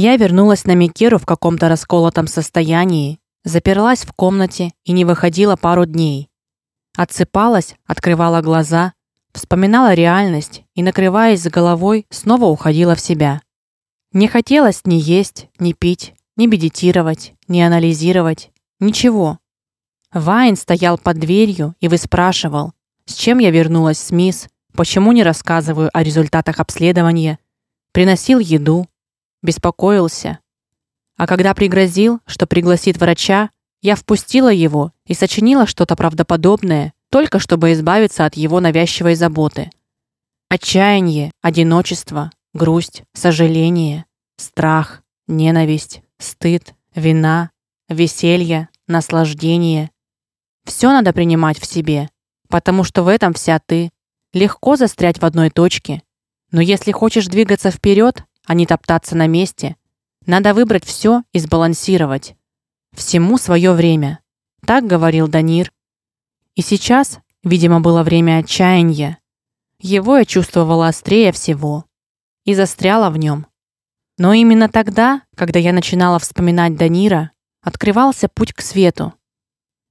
Я вернулась на Микеру в каком-то расколотом состоянии, заперлась в комнате и не выходила пару дней. Отсыпалась, открывала глаза, вспоминала реальность и накрываясь с головой, снова уходила в себя. Не хотелось ни есть, ни пить, ни медитировать, ни анализировать, ничего. Вайн стоял под дверью и выспрашивал, с чем я вернулась с мисс, почему не рассказываю о результатах обследования, приносил еду, беспокоился. А когда пригрозил, что пригласит врача, я впустила его и сочинила что-то правдоподобное, только чтобы избавиться от его навязчивой заботы. Отчаяние, одиночество, грусть, сожаление, страх, ненависть, стыд, вина, веселье, наслаждение. Все надо принимать в себе, потому что в этом вся ты. Легко застрять в одной точке, но если хочешь двигаться вперед, а не топтаться на месте, надо выбрать все и сбалансировать. Всему свое время. Так говорил Данир. И сейчас, видимо, было время отчаяния. Его я чувствовала острее всего и застряла в нем. Но именно тогда, когда я начинала вспоминать Данира, открывался путь к свету.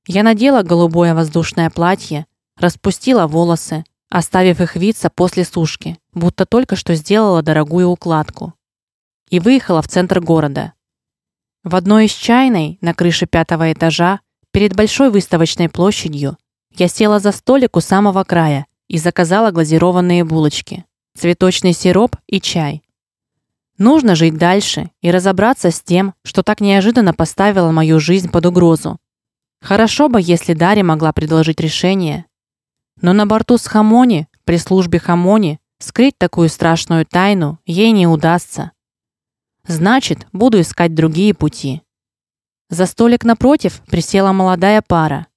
Я надела голубое воздушное платье, распустила волосы, оставив их виться после сушки, будто только что сделала дорогую укладку. И выехала в центр города. В одной из чайной на крыше пятого этажа, перед большой выставочной площадью, я села за столик у самого края и заказала глазированные булочки, цветочный сироп и чай. Нужно жить дальше и разобраться с тем, что так неожиданно поставило мою жизнь под угрозу. Хорошо бы, если Дарья могла предложить решение. Но на борту с Хамони, при службе Хамони, скрыть такую страшную тайну ей не удастся. Значит, буду искать другие пути. За столик напротив присела молодая пара.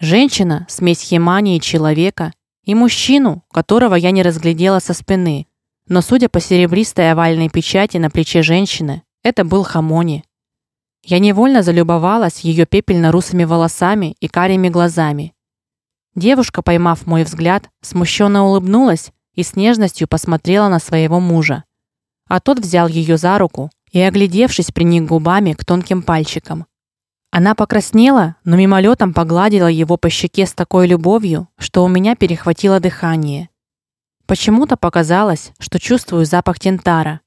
Женщина, смесь химании человека, и мужчину, которого я не разглядела со спины, но судя по серебристой овальной печати на плече женщины, это был Хамони. Я невольно залюбовалась ее пепельно-русыми волосами и карими глазами. Девушка, поймав мой взгляд, смущенно улыбнулась и с нежностью посмотрела на своего мужа. А тот взял ее за руку и, оглядевшись, приник губами к тонким пальчикам. Она покраснела, но мимолетом погладила его по щеке с такой любовью, что у меня перехватило дыхание. Почему-то показалось, что чувствую запах тентара.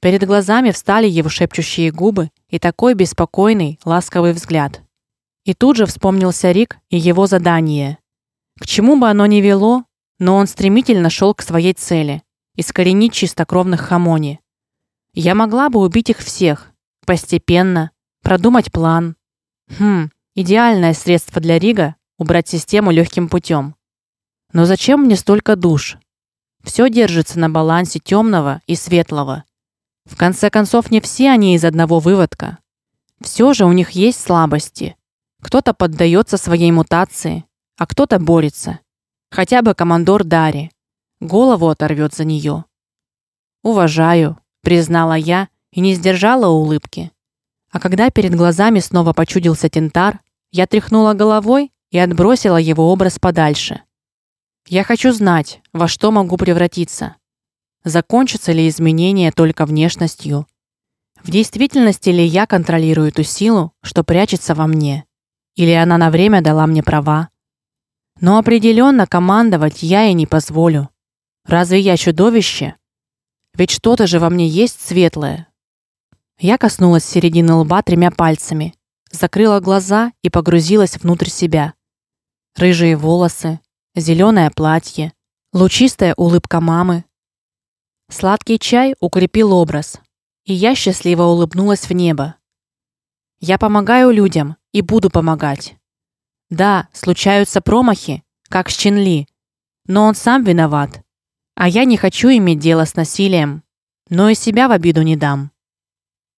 Перед глазами встали его шепчущие губы и такой беспокойный, ласковый взгляд. И тут же вспомнился Рик и его задание. К чему бы оно ни вело, но он стремительно шел к своей цели искоренить чистокровных хамони. Я могла бы убить их всех, постепенно, продумать план. Хм, идеальное средство для Рига убрать систему легким путем. Но зачем мне столько душ? Все держится на балансе темного и светлого. В конце концов, не все они из одного выводка. Все же у них есть слабости. Кто-то поддается своей мутации, а кто-то борется. Хотя бы командор Дари. Голову оторвет за нее. Уважаю, признала я и не сдержала улыбки. А когда перед глазами снова почудился Тентар, я тряхнула головой и отбросила его образ подальше. Я хочу знать, во что могу превратиться. Закончится ли изменение только внешностью? В действительности ли я контролирую ту силу, что прячется во мне, или она на время дала мне права? Но определенно командовать я и не позволю. Разве я чудовище? Ведь что-то же во мне есть светлое. Я коснулась середины лба тремя пальцами, закрыла глаза и погрузилась внутрь себя. Рыжие волосы, зеленое платье, лучистая улыбка мамы. Сладкий чай укрепил образ, и я счастливо улыбнулась в небо. Я помогаю людям и буду помогать. Да, случаются промахи, как с Чинли, но он сам виноват. А я не хочу иметь дело с насилием, но и себя в обиду не дам.